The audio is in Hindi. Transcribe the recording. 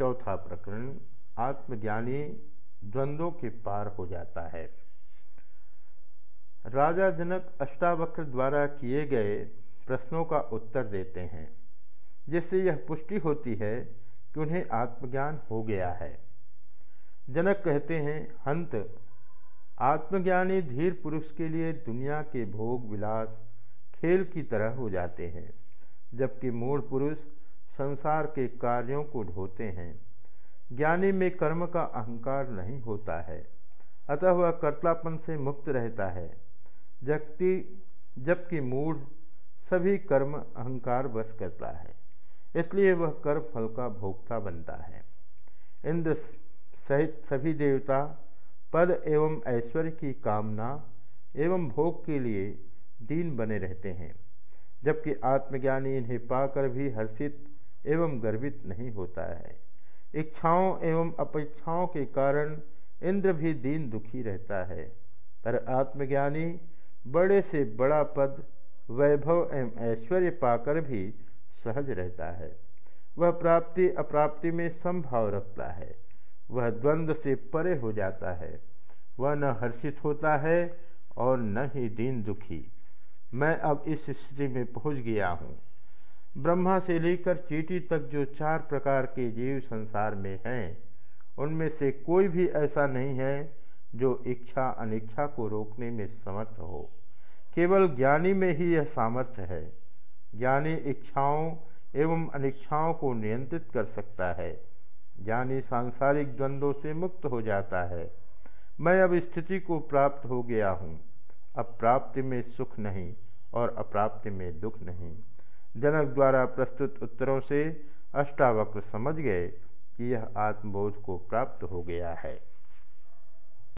चौथा प्रकरण, आत्मज्ञानी द्वंद्वों के पार हो जाता है। राजा जनक अष्टावक्र द्वारा किए गए प्रश्नों का उत्तर देते हैं, जिससे यह पुष्टि होती है कि उन्हें आत्मज्ञान हो गया है। जनक कहते हैं, हंत, आत्मज्ञानी धीर पुरुष के लिए दुनिया के भोग विलास खेल की तरह हो जाते हैं, जबकि मूढ़ पुरुष संसार के कार्यों को ढोते हैं। ज्ञानी में कर्म का अहंकार नहीं होता है। अतः वह कर्तापन से मुक्त रहता है। जबकि जबकि मूढ़, सभी कर्म अहंकार बस करता है। इसलिए वह कर्म फल का भोक्ता बनता है। इंद्र सहित सभी देवता पद एवं ऐश्वर्य की कामना एवं भोग के लिए दीन बने रहते हैं। जबकि आत्मज्ञानी इन्हें पाकर भी हर्षित एवं गर्वित नहीं होता है। इच्छाओं एवं अपेक्षाओं के कारण इंद्र भी दीन दुखी रहता है। पर आत्मज्ञानी बड़े से बड़ा पद, वैभव एवं ऐश्वर्य पाकर भी सहज रहता है। वह प्राप्ति अप्राप्ति में संभाव रखता है। वह द्वंद्व से परे हो जाता है। वह न हर्षित होता है और न ही दीन दुखी। मैं अब इस स्थिति में पहुँच गया हूँ। ब्रह्मा से लेकर चीटी तक जो चार प्रकार के जीव संसार में हैं, उनमें से कोई भी ऐसा नहीं है जो इच्छा अनिच्छा को रोकने में समर्थ हो। केवल ज्ञानी में ही यह सामर्थ्य है। ज्ञानी इच्छाओं एवं अनिच्छाओं को नियंत्रित कर सकता है। ज्ञानी सांसारिक द्वंद्वों से मुक्त हो जाता है। मैं अब स्थिति को प्राप्त हो गया हूँ। अब प्राप्ति में सुख नहीं और अप्राप्ति में दुख नहीं। जनक द्वारा प्रस्तुत उत्तरों से अष्टावक्र समझ गए कि यह आत्मबोध को प्राप्त हो गया है।